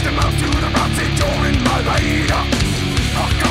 Just a mouth to the rotting door in my radar.